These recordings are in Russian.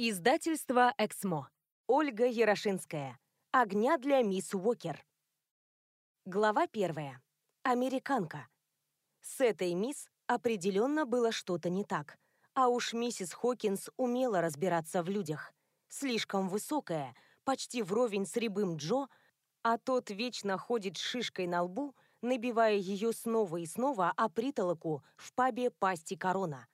Издательство «Эксмо». Ольга Ярошинская. «Огня для мисс Уокер». Глава первая. Американка. С этой мисс определенно было что-то не так. А уж миссис Хокинс умела разбираться в людях. Слишком высокая, почти вровень с рябым Джо, а тот вечно ходит с шишкой на лбу, набивая ее снова и снова о притолоку в пабе «Пасти Корона».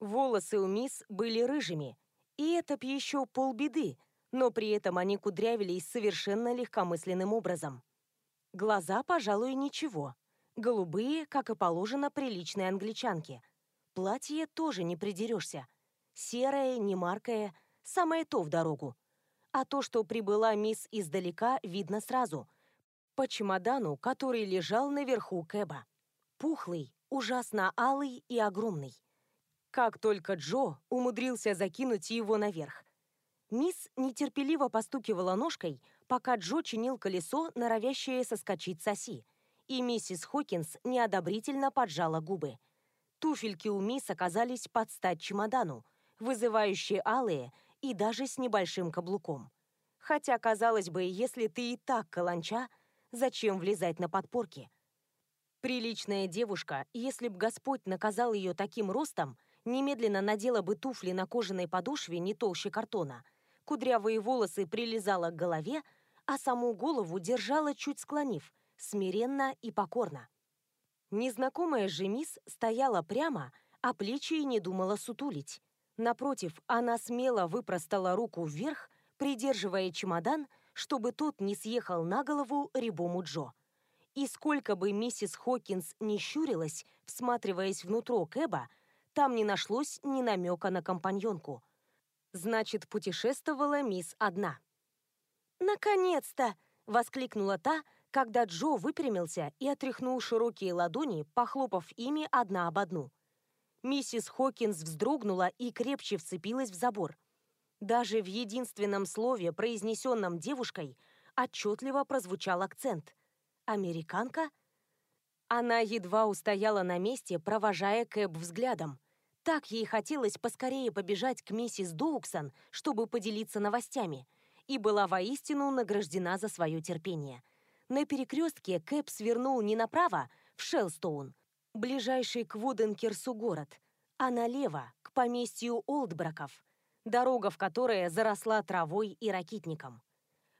Волосы у мисс были рыжими – и это б еще полбеды, но при этом они кудрявились совершенно легкомысленным образом. Глаза, пожалуй, ничего. Голубые, как и положено приличной англичанке. Платье тоже не придерешься. Серое, немаркое, самое то в дорогу. А то, что прибыла мисс издалека, видно сразу. По чемодану, который лежал наверху Кэба. Пухлый, ужасно алый и огромный. Как только Джо умудрился закинуть его наверх. Мисс нетерпеливо постукивала ножкой, пока Джо чинил колесо, норовящее соскочить с оси, и миссис Хокинс неодобрительно поджала губы. Туфельки у мисс оказались под стать чемодану, вызывающие алые и даже с небольшим каблуком. Хотя, казалось бы, если ты и так каланча, зачем влезать на подпорки? Приличная девушка, если б Господь наказал ее таким ростом, немедленно надела бы туфли на кожаной подошве не толще картона. Кудрявые волосы прилизала к голове, а саму голову держала чуть склонив, смиренно и покорно. Незнакомая же мисс стояла прямо, а плечи и не думала сутулить. Напротив, она смело выпростала руку вверх, придерживая чемодан, чтобы тот не съехал на голову рябому Джо. И сколько бы миссис Хокинс не щурилась, всматриваясь внутрь Кэба, там не нашлось ни намека на компаньонку. Значит, путешествовала мисс одна. «Наконец-то!» — воскликнула та, когда Джо выпрямился и отряхнул широкие ладони, похлопав ими одна об одну. Миссис Хокинс вздрогнула и крепче вцепилась в забор. Даже в единственном слове, произнесенном девушкой, отчетливо прозвучал акцент. «Американка?» Она едва устояла на месте, провожая Кэб взглядом. Так ей хотелось поскорее побежать к миссис Доуксон, чтобы поделиться новостями, и была воистину награждена за свое терпение. На перекрестке Кэп свернул не направо, в Шелстоун, ближайший к Вуденкерсу город, а налево, к поместью Олдбраков, дорога в которое заросла травой и ракитником.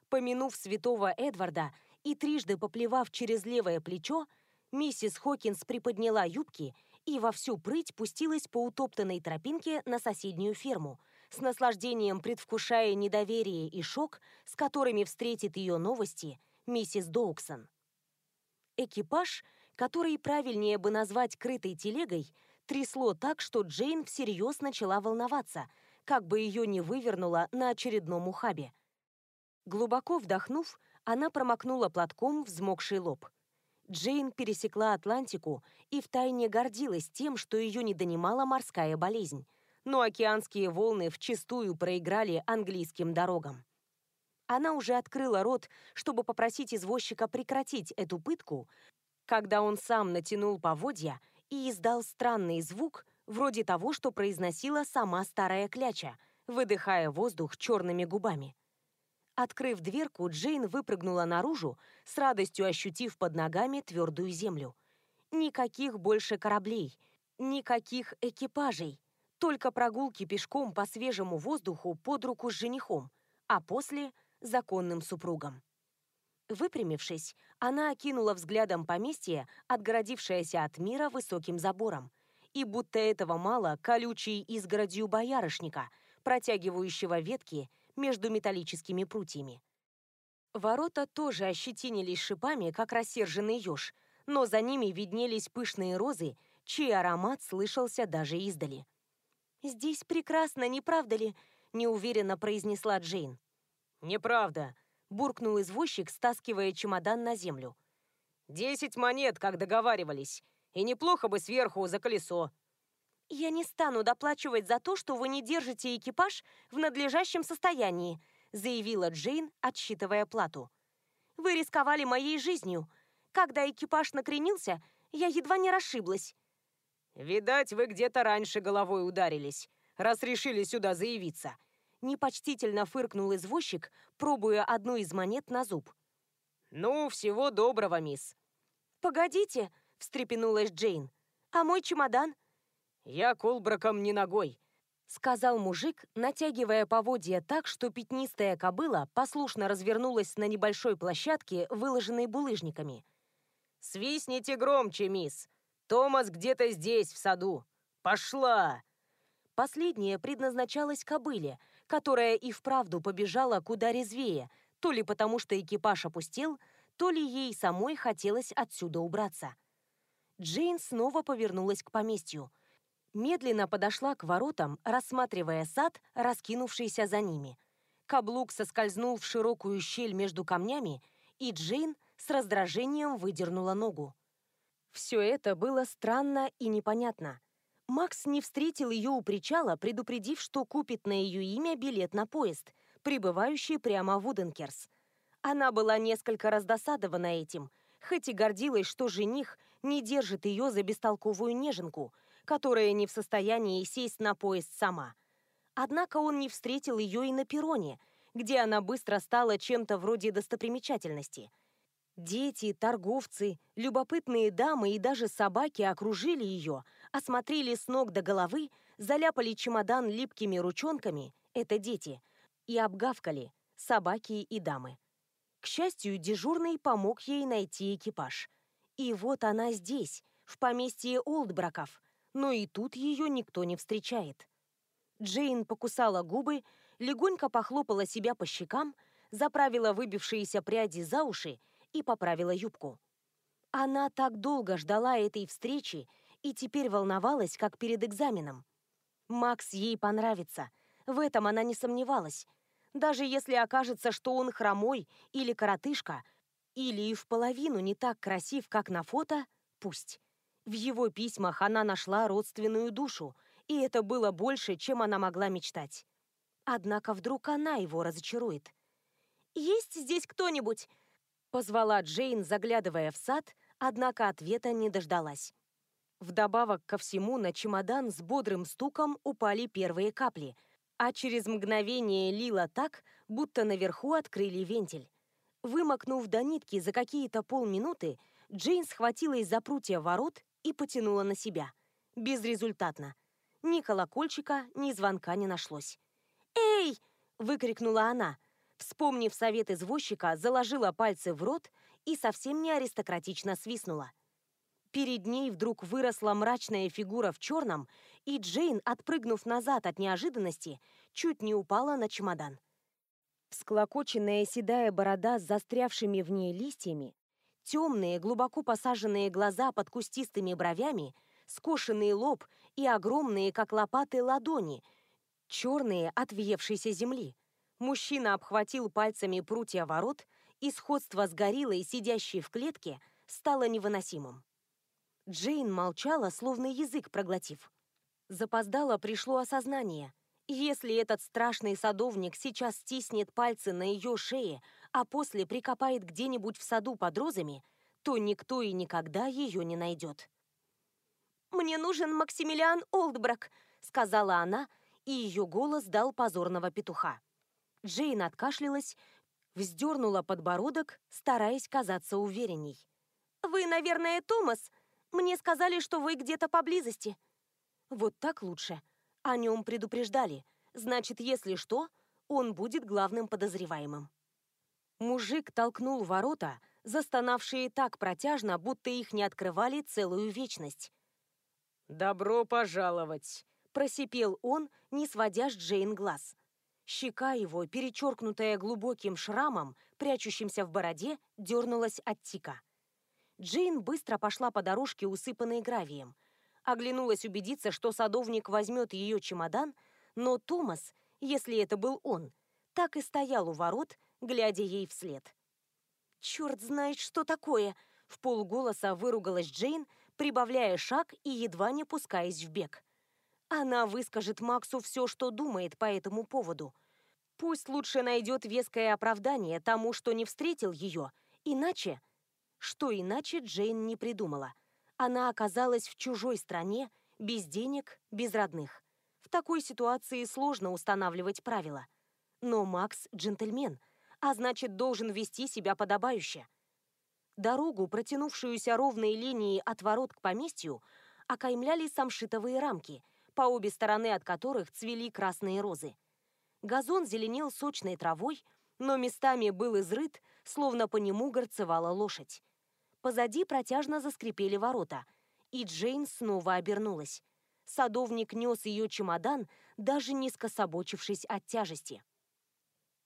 Помянув святого Эдварда и трижды поплевав через левое плечо, миссис Хокинс приподняла юбки и во всю прыть пустилась по утоптанной тропинке на соседнюю ферму, с наслаждением предвкушая недоверие и шок, с которыми встретит ее новости миссис Доуксон. Экипаж, который правильнее бы назвать крытой телегой, трясло так, что Джейн всерьез начала волноваться, как бы ее не вывернуло на очередном ухабе. Глубоко вдохнув, она промокнула платком взмокший лоб – Джейн пересекла Атлантику и втайне гордилась тем, что ее не донимала морская болезнь. Но океанские волны вчистую проиграли английским дорогам. Она уже открыла рот, чтобы попросить извозчика прекратить эту пытку, когда он сам натянул поводья и издал странный звук, вроде того, что произносила сама старая кляча, выдыхая воздух черными губами. Открыв дверку, Джейн выпрыгнула наружу, с радостью ощутив под ногами твердую землю. Никаких больше кораблей, никаких экипажей, только прогулки пешком по свежему воздуху под руку с женихом, а после – законным супругом. Выпрямившись, она окинула взглядом поместье, отгородившееся от мира высоким забором, и будто этого мало колючей изгородью боярышника, протягивающего ветки – между металлическими прутьями. Ворота тоже ощетинились шипами, как рассерженный еж, но за ними виднелись пышные розы, чей аромат слышался даже издали. «Здесь прекрасно, не правда ли?» – неуверенно произнесла Джейн. «Неправда», – буркнул извозчик, стаскивая чемодан на землю. «Десять монет, как договаривались, и неплохо бы сверху за колесо». «Я не стану доплачивать за то, что вы не держите экипаж в надлежащем состоянии», заявила Джейн, отсчитывая плату. «Вы рисковали моей жизнью. Когда экипаж накренился, я едва не расшиблась». «Видать, вы где-то раньше головой ударились, раз решили сюда заявиться», Непочтительно фыркнул извозчик, пробуя одну из монет на зуб. «Ну, всего доброго, мисс». «Погодите», — встрепенулась Джейн. «А мой чемодан?» «Я колбраком не ногой», — сказал мужик, натягивая поводья так, что пятнистая кобыла послушно развернулась на небольшой площадке, выложенной булыжниками. «Свистните громче, мисс! Томас где-то здесь, в саду! Пошла!» Последняя предназначалась кобыле, которая и вправду побежала куда резвее, то ли потому, что экипаж опустел, то ли ей самой хотелось отсюда убраться. Джейн снова повернулась к поместью. Медленно подошла к воротам, рассматривая сад, раскинувшийся за ними. Каблук соскользнул в широкую щель между камнями, и Джейн с раздражением выдернула ногу. Все это было странно и непонятно. Макс не встретил ее у причала, предупредив, что купит на ее имя билет на поезд, прибывающий прямо в Уденкерс. Она была несколько раздосадована этим, хоть и гордилась, что жених не держит ее за бестолковую неженку, которая не в состоянии сесть на поезд сама. Однако он не встретил ее и на перроне, где она быстро стала чем-то вроде достопримечательности – Дети, торговцы, любопытные дамы и даже собаки окружили ее, осмотрели с ног до головы, заляпали чемодан липкими ручонками, это дети, и обгавкали, собаки и дамы. К счастью, дежурный помог ей найти экипаж. И вот она здесь, в поместье Олдбраков, но и тут ее никто не встречает. Джейн покусала губы, легонько похлопала себя по щекам, заправила выбившиеся пряди за уши и поправила юбку. Она так долго ждала этой встречи и теперь волновалась, как перед экзаменом. Макс ей понравится, в этом она не сомневалась. Даже если окажется, что он хромой или коротышка, или и в половину не так красив, как на фото, пусть. В его письмах она нашла родственную душу, и это было больше, чем она могла мечтать. Однако вдруг она его разочарует. «Есть здесь кто-нибудь?» Позвала Джейн, заглядывая в сад, однако ответа не дождалась. Вдобавок ко всему на чемодан с бодрым стуком упали первые капли, а через мгновение лило так, будто наверху открыли вентиль. Вымокнув до нитки за какие-то полминуты, Джейн схватилась за прутья ворот и потянула на себя. Безрезультатно. Ни колокольчика, ни звонка не нашлось. «Эй!» — выкрикнула она — Вспомнив совет извозчика, заложила пальцы в рот и совсем не аристократично свистнула. Перед ней вдруг выросла мрачная фигура в черном, и Джейн, отпрыгнув назад от неожиданности, чуть не упала на чемодан. Всклокоченная седая борода с застрявшими в ней листьями, темные, глубоко посаженные глаза под кустистыми бровями, скошенный лоб и огромные, как лопаты, ладони, черные от въевшейся земли. Мужчина обхватил пальцами прутья ворот, и сходство с гориллой, сидящей в клетке, стало невыносимым. Джейн молчала, словно язык проглотив. Запоздало пришло осознание. Если этот страшный садовник сейчас стиснет пальцы на ее шее, а после прикопает где-нибудь в саду под розами, то никто и никогда ее не найдет. «Мне нужен Максимилиан Олдбрак», — сказала она, и ее голос дал позорного петуха. Джейн откашлялась, вздернула подбородок, стараясь казаться уверенней. «Вы, наверное, Томас? Мне сказали, что вы где-то поблизости». «Вот так лучше. О нем предупреждали. Значит, если что, он будет главным подозреваемым». Мужик толкнул ворота, застонавшие так протяжно, будто их не открывали целую вечность. «Добро пожаловать!» – просипел он, не сводя с Джейн глаз. Щека его, перечеркнутая глубоким шрамом, прячущимся в бороде, дернулась от тика. Джейн быстро пошла по дорожке, усыпанной гравием. Оглянулась убедиться, что садовник возьмет ее чемодан, но Томас, если это был он, так и стоял у ворот, глядя ей вслед. «Черт знает, что такое!» — в полголоса выругалась Джейн, прибавляя шаг и едва не пускаясь в бег. Она выскажет Максу все, что думает по этому поводу. Пусть лучше найдет веское оправдание тому, что не встретил ее, иначе... Что иначе Джейн не придумала. Она оказалась в чужой стране, без денег, без родных. В такой ситуации сложно устанавливать правила – Но Макс – джентльмен, а значит, должен вести себя подобающе. Дорогу, протянувшуюся ровной линией от ворот к поместью, окаймляли самшитовые рамки, по обе стороны от которых цвели красные розы. Газон зеленел сочной травой, но местами был изрыт, словно по нему горцевала лошадь. Позади протяжно заскрипели ворота, и Джейн снова обернулась. Садовник нес ее чемодан, даже не скособочившись от тяжести.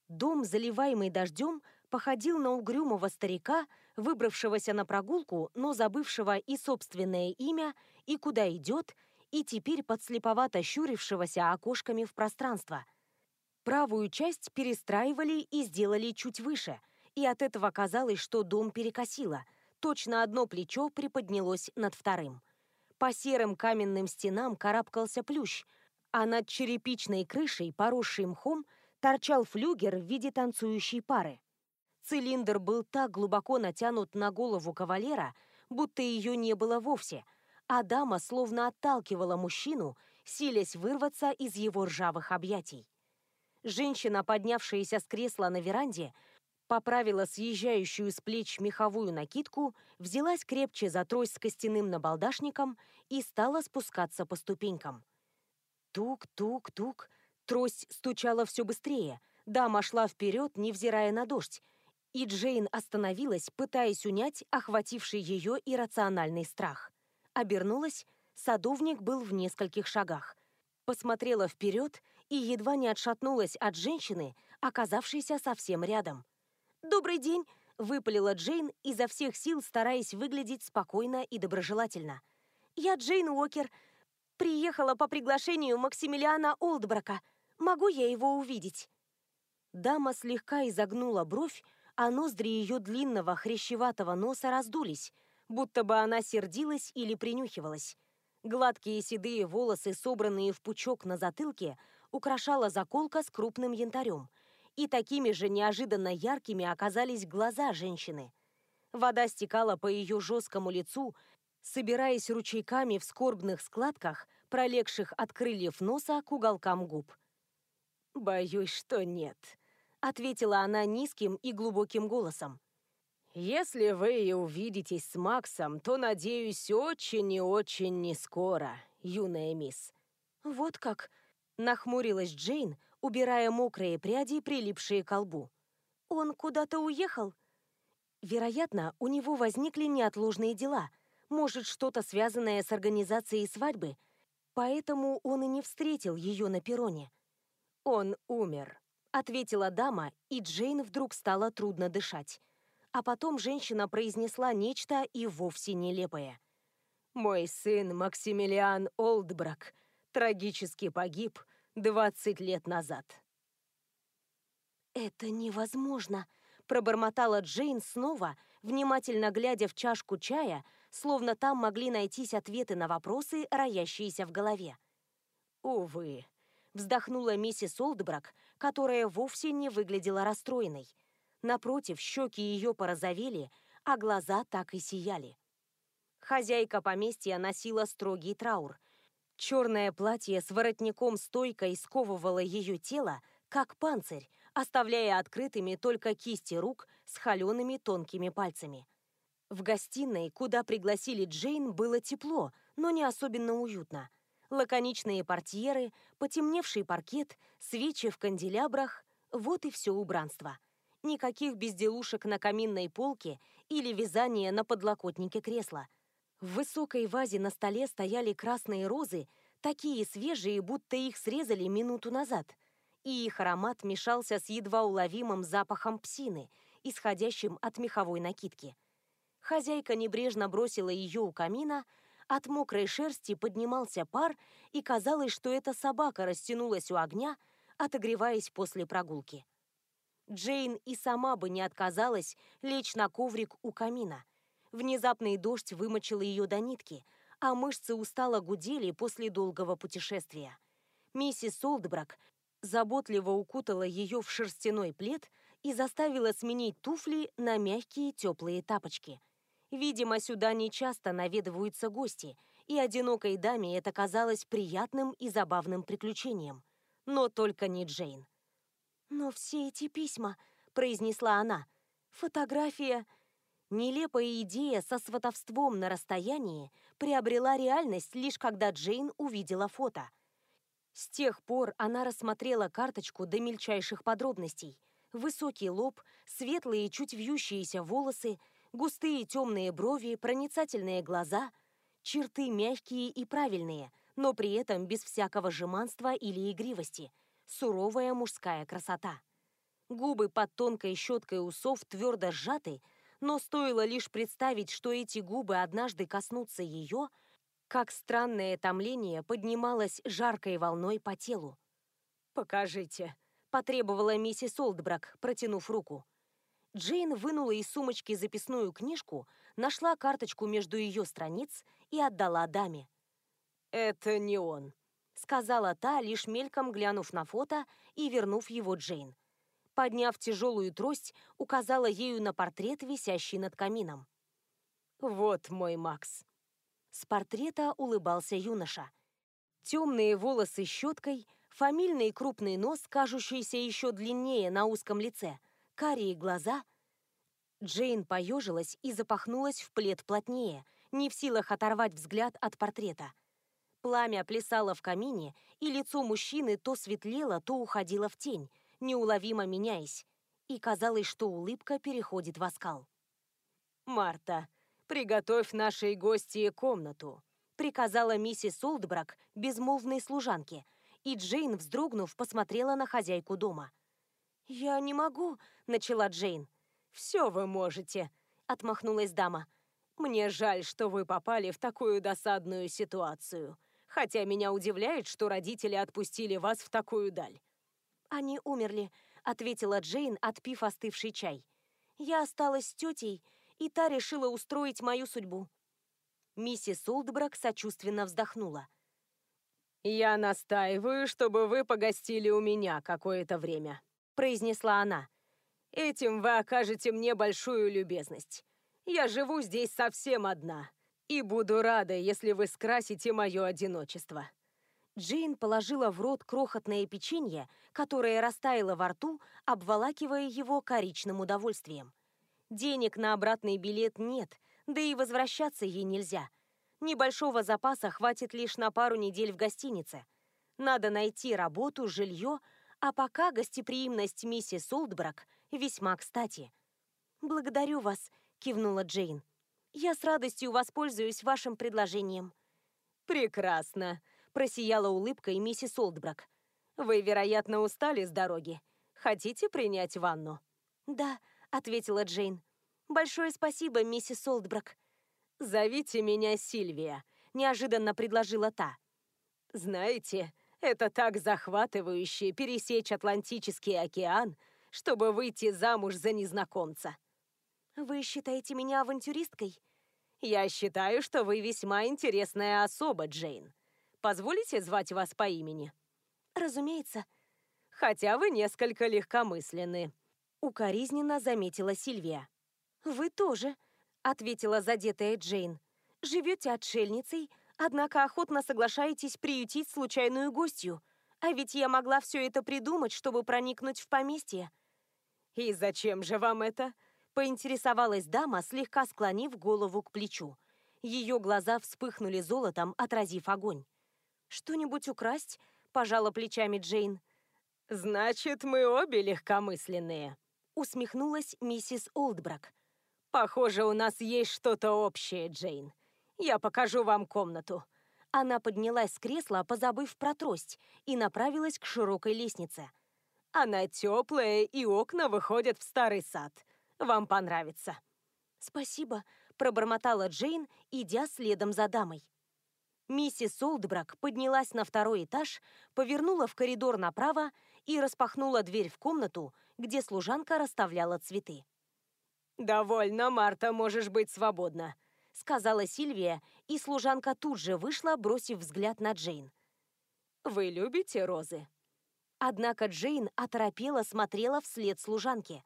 Дом, заливаемый дождем, походил на угрюмого старика, выбравшегося на прогулку, но забывшего и собственное имя, и куда идет, и теперь подслеповато щурившегося окошками в пространство. Правую часть перестраивали и сделали чуть выше, и от этого казалось, что дом перекосило. Точно одно плечо приподнялось над вторым. По серым каменным стенам карабкался плющ, а над черепичной крышей, поросшей мхом, торчал флюгер в виде танцующей пары. Цилиндр был так глубоко натянут на голову кавалера, будто ее не было вовсе, а дама словно отталкивала мужчину, силясь вырваться из его ржавых объятий. Женщина, поднявшаяся с кресла на веранде, поправила съезжающую с плеч меховую накидку, взялась крепче за трость с костяным набалдашником и стала спускаться по ступенькам. Тук-тук-тук, трость стучала все быстрее, дама шла вперед, невзирая на дождь, и Джейн остановилась, пытаясь унять охвативший ее иррациональный страх. Обернулась, садовник был в нескольких шагах. Посмотрела вперед и едва не отшатнулась от женщины, оказавшейся совсем рядом. «Добрый день!» — выпалила Джейн, изо всех сил стараясь выглядеть спокойно и доброжелательно. «Я Джейн Уокер. Приехала по приглашению Максимилиана Олдбрака. Могу я его увидеть?» Дама слегка изогнула бровь, а ноздри ее длинного хрящеватого носа раздулись, будто бы она сердилась или принюхивалась. Гладкие седые волосы, собранные в пучок на затылке, украшала заколка с крупным янтарем. И такими же неожиданно яркими оказались глаза женщины. Вода стекала по ее жесткому лицу, собираясь ручейками в скорбных складках, пролегших от крыльев носа к уголкам губ. «Боюсь, что нет», ответила она низким и глубоким голосом. «Если вы и увидитесь с Максом, то, надеюсь, очень и очень не скоро, юная мисс». «Вот как?» – нахмурилась Джейн, убирая мокрые пряди, прилипшие к лбу. «Он куда-то уехал?» Вероятно, у него возникли неотложные дела, может, что-то связанное с организацией свадьбы, поэтому он и не встретил ее на перроне. Он умер ответила дама, и Джейн вдруг стало трудно дышать. А потом женщина произнесла нечто и вовсе нелепое. «Мой сын Максимилиан Олдбрак трагически погиб 20 лет назад». «Это невозможно», — пробормотала Джейн снова, внимательно глядя в чашку чая, словно там могли найтись ответы на вопросы, роящиеся в голове. «Увы», вздохнула миссис Олдбрак, которая вовсе не выглядела расстроенной. Напротив, щеки ее порозовели, а глаза так и сияли. Хозяйка поместья носила строгий траур. Черное платье с воротником стойкой сковывало ее тело, как панцирь, оставляя открытыми только кисти рук с холеными тонкими пальцами. В гостиной, куда пригласили Джейн, было тепло, но не особенно уютно лаконичные портьеры, потемневший паркет, свечи в канделябрах – вот и все убранство. Никаких безделушек на каминной полке или вязания на подлокотнике кресла. В высокой вазе на столе стояли красные розы, такие свежие, будто их срезали минуту назад, и их аромат мешался с едва уловимым запахом псины, исходящим от меховой накидки. Хозяйка небрежно бросила ее у камина – от мокрой шерсти поднимался пар, и казалось, что эта собака растянулась у огня, отогреваясь после прогулки. Джейн и сама бы не отказалась лечь на коврик у камина. Внезапный дождь вымочил ее до нитки, а мышцы устало гудели после долгого путешествия. Миссис Олдбрак заботливо укутала ее в шерстяной плед и заставила сменить туфли на мягкие теплые тапочки – Видимо, сюда нечасто наведываются гости, и одинокой даме это казалось приятным и забавным приключением. Но только не Джейн. «Но все эти письма», — произнесла она, — «фотография...» Нелепая идея со сватовством на расстоянии приобрела реальность лишь когда Джейн увидела фото. С тех пор она рассмотрела карточку до мельчайших подробностей. Высокий лоб, светлые, чуть вьющиеся волосы, густые темные брови, проницательные глаза, черты мягкие и правильные, но при этом без всякого жеманства или игривости, суровая мужская красота. Губы под тонкой щеткой усов твердо сжаты, но стоило лишь представить, что эти губы однажды коснутся ее, как странное томление поднималось жаркой волной по телу. «Покажите», — потребовала миссис Олдбрак, протянув руку. Джейн вынула из сумочки записную книжку, нашла карточку между ее страниц и отдала даме. «Это не он», — сказала та, лишь мельком глянув на фото и вернув его Джейн подняв тяжелую трость, указала ею на портрет, висящий над камином. «Вот мой Макс». С портрета улыбался юноша. Темные волосы щеткой, фамильный крупный нос, кажущийся еще длиннее на узком лице, карие глаза. Джейн поежилась и запахнулась в плед плотнее, не в силах оторвать взгляд от портрета. Пламя плясало в камине, и лицо мужчины то светлело, то уходило в тень, неуловимо меняясь, и казалось, что улыбка переходит в оскал. «Марта, приготовь нашей гости комнату», приказала миссис Олдбрак безмолвной служанке, и Джейн, вздрогнув, посмотрела на хозяйку дома. «Я не могу», — начала Джейн. «Все вы можете», — отмахнулась дама. «Мне жаль, что вы попали в такую досадную ситуацию, хотя меня удивляет, что родители отпустили вас в такую даль. «Они умерли», — ответила Джейн, отпив остывший чай. «Я осталась с тетей, и та решила устроить мою судьбу». Миссис Олдбрак сочувственно вздохнула. «Я настаиваю, чтобы вы погостили у меня какое-то время», — произнесла она. «Этим вы окажете мне большую любезность. Я живу здесь совсем одна, и буду рада, если вы скрасите мое одиночество». Джейн положила в рот крохотное печенье, которое растаяло во рту, обволакивая его коричным удовольствием. Денег на обратный билет нет, да и возвращаться ей нельзя. Небольшого запаса хватит лишь на пару недель в гостинице. Надо найти работу, жилье, а пока гостеприимность миссис Олдбрак весьма кстати. «Благодарю вас», — кивнула Джейн. «Я с радостью воспользуюсь вашим предложением». «Прекрасно», Просияла улыбкой миссис Олдбрак. «Вы, вероятно, устали с дороги. Хотите принять ванну?» «Да», — ответила Джейн. «Большое спасибо, миссис Олдбрак». «Зовите меня Сильвия», — неожиданно предложила та. «Знаете, это так захватывающе пересечь Атлантический океан, чтобы выйти замуж за незнакомца». «Вы считаете меня авантюристкой?» «Я считаю, что вы весьма интересная особа, Джейн. Позволите звать вас по имени?» «Разумеется». «Хотя вы несколько легкомысленны», — укоризненно заметила Сильвия. «Вы тоже», — ответила задетая Джейн. «Живете отшельницей, однако охотно соглашаетесь приютить случайную гостью. А ведь я могла все это придумать, чтобы проникнуть в поместье». «И зачем же вам это?» — поинтересовалась дама, слегка склонив голову к плечу. Ее глаза вспыхнули золотом, отразив огонь. «Что-нибудь украсть?» – пожала плечами Джейн. «Значит, мы обе легкомысленные», – усмехнулась миссис Олдбрак. «Похоже, у нас есть что-то общее, Джейн. Я покажу вам комнату». Она поднялась с кресла, позабыв про трость, и направилась к широкой лестнице. «Она теплая, и окна выходят в старый сад. Вам понравится». «Спасибо», – пробормотала Джейн, идя следом за дамой. Миссис Олдбрак поднялась на второй этаж, повернула в коридор направо и распахнула дверь в комнату, где служанка расставляла цветы. «Довольно, Марта, можешь быть свободна», — сказала Сильвия, и служанка тут же вышла, бросив взгляд на Джейн. «Вы любите розы?» Однако Джейн оторопела смотрела вслед служанке.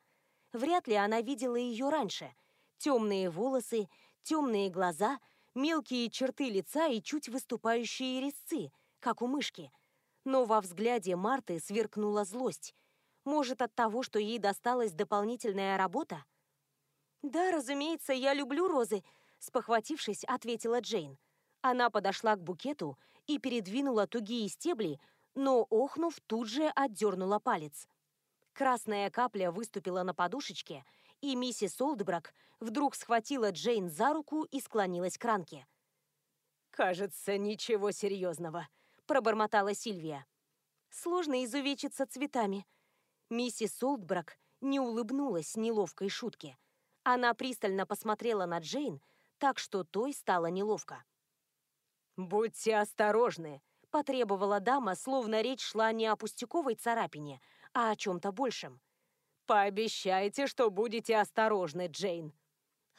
Вряд ли она видела ее раньше. Темные волосы, темные глаза — мелкие черты лица и чуть выступающие резцы, как у мышки. Но во взгляде Марты сверкнула злость. Может, от того, что ей досталась дополнительная работа? «Да, разумеется, я люблю розы», — спохватившись, ответила Джейн. Она подошла к букету и передвинула тугие стебли, но, охнув, тут же отдернула палец. Красная капля выступила на подушечке, и миссис Олдбрак вдруг схватила Джейн за руку и склонилась к ранке. «Кажется, ничего серьезного», — пробормотала Сильвия. «Сложно изувечиться цветами». Миссис Олдбрак не улыбнулась неловкой шутке. Она пристально посмотрела на Джейн, так что той стало неловко. «Будьте осторожны», — потребовала дама, словно речь шла не о пустяковой царапине, а о чем-то большем. «Пообещайте, что будете осторожны, Джейн».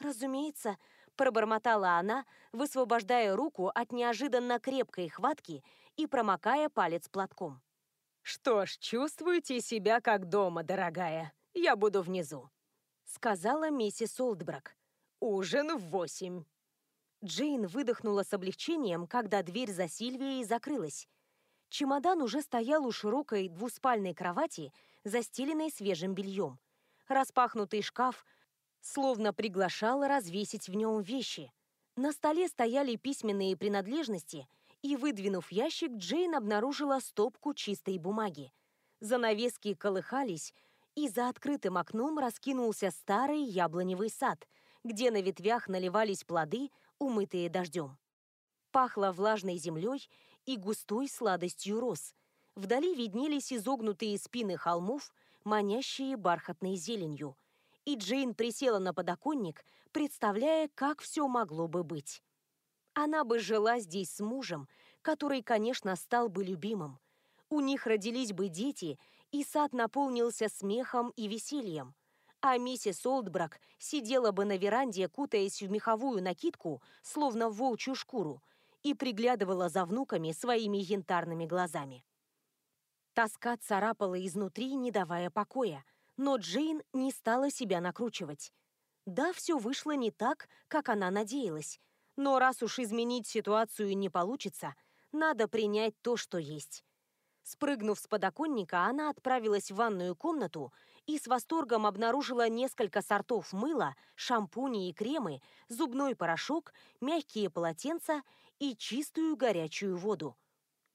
«Разумеется», — пробормотала она, высвобождая руку от неожиданно крепкой хватки и промокая палец платком. «Что ж, чувствуйте себя как дома, дорогая. Я буду внизу», — сказала миссис Олдбрак. «Ужин в восемь». Джейн выдохнула с облегчением, когда дверь за Сильвией закрылась. Чемодан уже стоял у широкой двуспальной кровати, застеленной свежим бельем. Распахнутый шкаф словно приглашал развесить в нем вещи. На столе стояли письменные принадлежности, и, выдвинув ящик, Джейн обнаружила стопку чистой бумаги. Занавески колыхались, и за открытым окном раскинулся старый яблоневый сад, где на ветвях наливались плоды, умытые дождем. Пахло влажной землей и густой сладостью роз. Вдали виднелись изогнутые спины холмов, манящие бархатной зеленью. И Джейн присела на подоконник, представляя, как все могло бы быть. Она бы жила здесь с мужем, который, конечно, стал бы любимым. У них родились бы дети, и сад наполнился смехом и весельем а миссис Олдбрак сидела бы на веранде, кутаясь в меховую накидку, словно в волчью шкуру, и приглядывала за внуками своими янтарными глазами. Тоска царапала изнутри, не давая покоя, но Джейн не стала себя накручивать. Да, все вышло не так, как она надеялась, но раз уж изменить ситуацию не получится, надо принять то, что есть. Спрыгнув с подоконника, она отправилась в ванную комнату и с восторгом обнаружила несколько сортов мыла, шампуни и кремы, зубной порошок, мягкие полотенца и чистую горячую воду.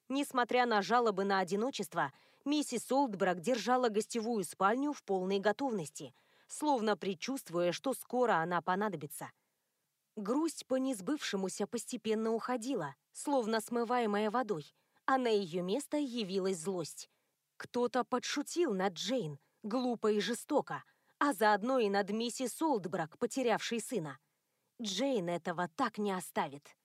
Несмотря на жалобы на одиночество, миссис Олдбрак держала гостевую спальню в полной готовности, словно предчувствуя, что скоро она понадобится. Грусть по несбывшемуся постепенно уходила, словно смываемая водой, а на ее место явилась злость. Кто-то подшутил над Джейн, глупо и жестоко, а заодно и над миссис Олдбрак, потерявшей сына. Джейн этого так не оставит.